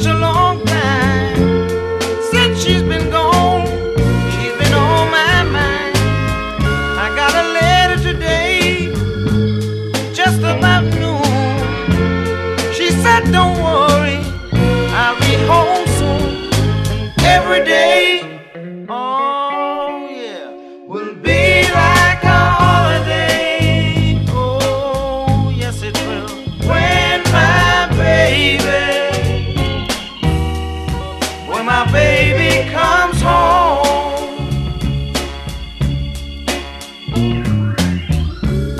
such a long time. My baby comes home.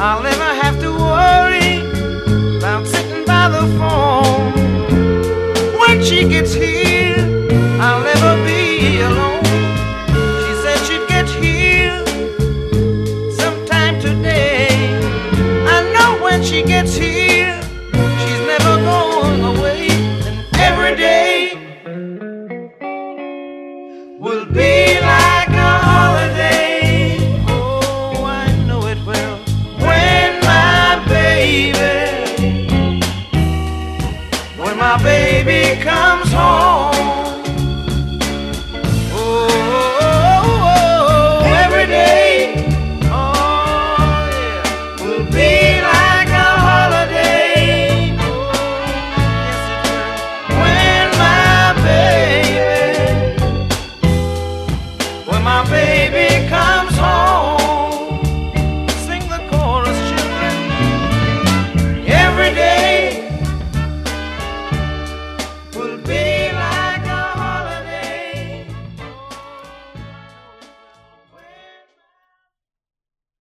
I'll never have to worry about sitting by the phone. When she gets here, baby comes home. Oh, oh, oh, every day. Oh, yeah, will be like a holiday. Oh. When my baby when my baby